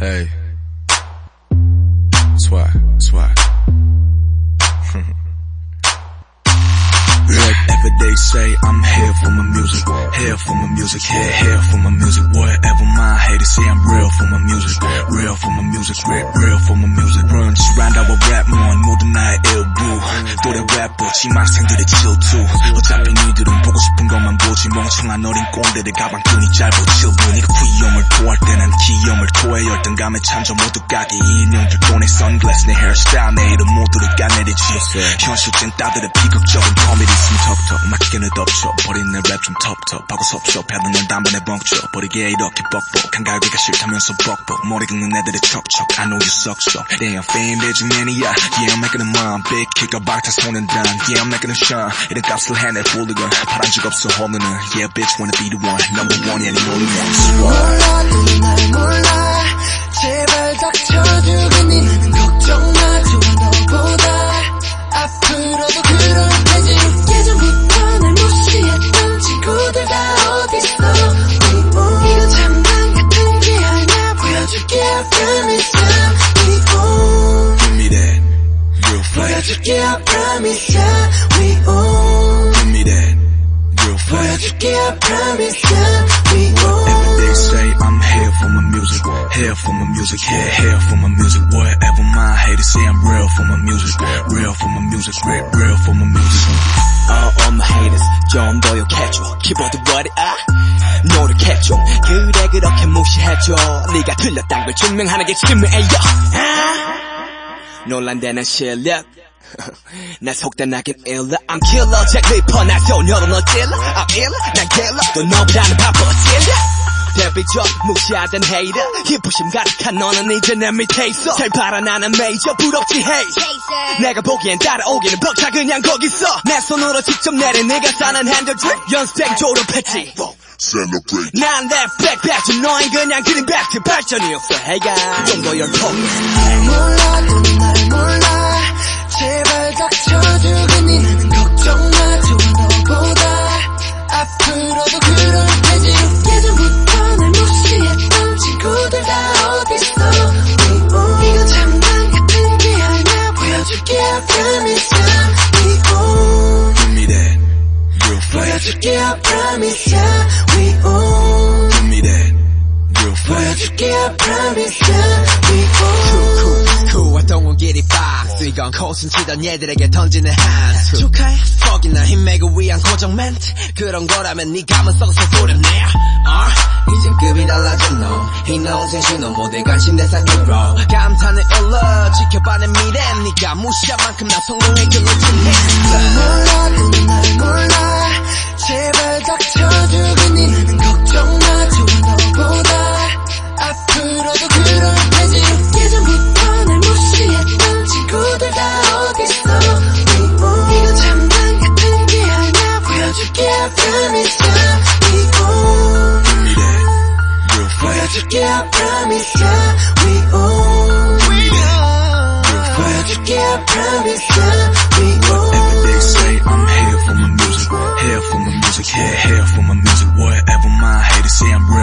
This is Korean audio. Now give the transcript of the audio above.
Hey. Swag, swag. Whatever they say, I'm here for my music. Here for my music, here, here for my music. Whatever my haters say, I'm real for my music. Real for my music, real, real for my music. Runs around our rap more, more than I 래퍼, 지망생들의 질투. 어차피 니들은 보고 싶은 것만 보지. 멍청한 어린 꼰대들 가방끈이 짧아 질부. 니가 귀염을 토할 때난 기염을 토해. 열등감에 찬저 모두 까기. 인형들 돈의 선글라스, 내 헤어스타일, 내 이름 모두를 까내리지. 현실 찐따들의 비극적인 코미디 있으면 턱턱 막히게는 덮쳐 버린 내 랩 좀 텁텁. 하고 섭섭해도 넌 단번에 벙쳐 버리게 이렇게 뻑뻑 한가위가 싫다면서 뻑뻑. 머리 긁는 애들의 척척. I know you suck so I'm fame bitch man이야 Yeah I'm making a mom big kick 가 박타 손은 단 Yeah I'm making a shine 이런 값을 해내 훌리건 바란 적 없어 홀리는 Yeah bitch wanna be the one number one yeah 니 only one 몰라도 날 몰라 제발 닥쳐주 보여줄게 I promise ya We won't Give me that real fast 보여줄게 I promise ya We won't Whatever they say, I'm here for my music. Here for my music, here, here for my music. Whatever my haters say, I'm real for my music. Real for my music, real, real for my music. All of my haters 좀 노력해줘 키보드 머리 아 노력해줘 그래 그렇게 무시해줘 네가 틀렸단 걸 증명하는 게 지금이에요 아 논란되는 실력 나 속단하긴 일러. I'm killer. 잭 리퍼 나 소녀로 너 찔러. I'm ill 난 killer. 또 너보다는 바빠 찔러 데뷔적 무시하던 헤이터 희부심 가득한 너는 이제 내 밑에 있어. 잘 바라. 나는 메이저 부럽지. 헤이 내가 보기엔 따라오기는 벅차. 그냥 거기서 내 손으로 직접 내린 네가 사는 핸들 드립 연습생 졸업했지 Celebrate. 난랩 백패치 너흰 그냥 그린 백트. 발전이었어. 해가 그 정도 열통 날 몰라도 날 몰라 제발 닥쳐주겠니 나는 걱정 마 좋아 너보다 앞으로도 그럴 테지 예전부터 날 무시했던 친구들 다 어딨어 We won't 이거 장난 같은 게 아니야 보여줄게 I promise ya We won't Give me that real fast. 보여줄게 I promise ya We won't Give me that real fast. 보여줄게 I promise ya We won't cool I don't want get it box 이건 코순 치던 얘들에게 던지는 한수. 축하해. 퍽이나 힘매고 위한 고정 멘트. 그런 거라면 네 감은 썩어서 소리내 어? 이젠 급이 달라진 너 희노생 신호 모두 관심 내 사기로 감탄을 일러 지켜봐 내 미래 네가 무시한 만큼 나 성공의 길로 진해 I promise yeah we own I promise yeah we own Every day say I'm here for my music Here for my music Yeah here for my music Whatever my haters say I'm real.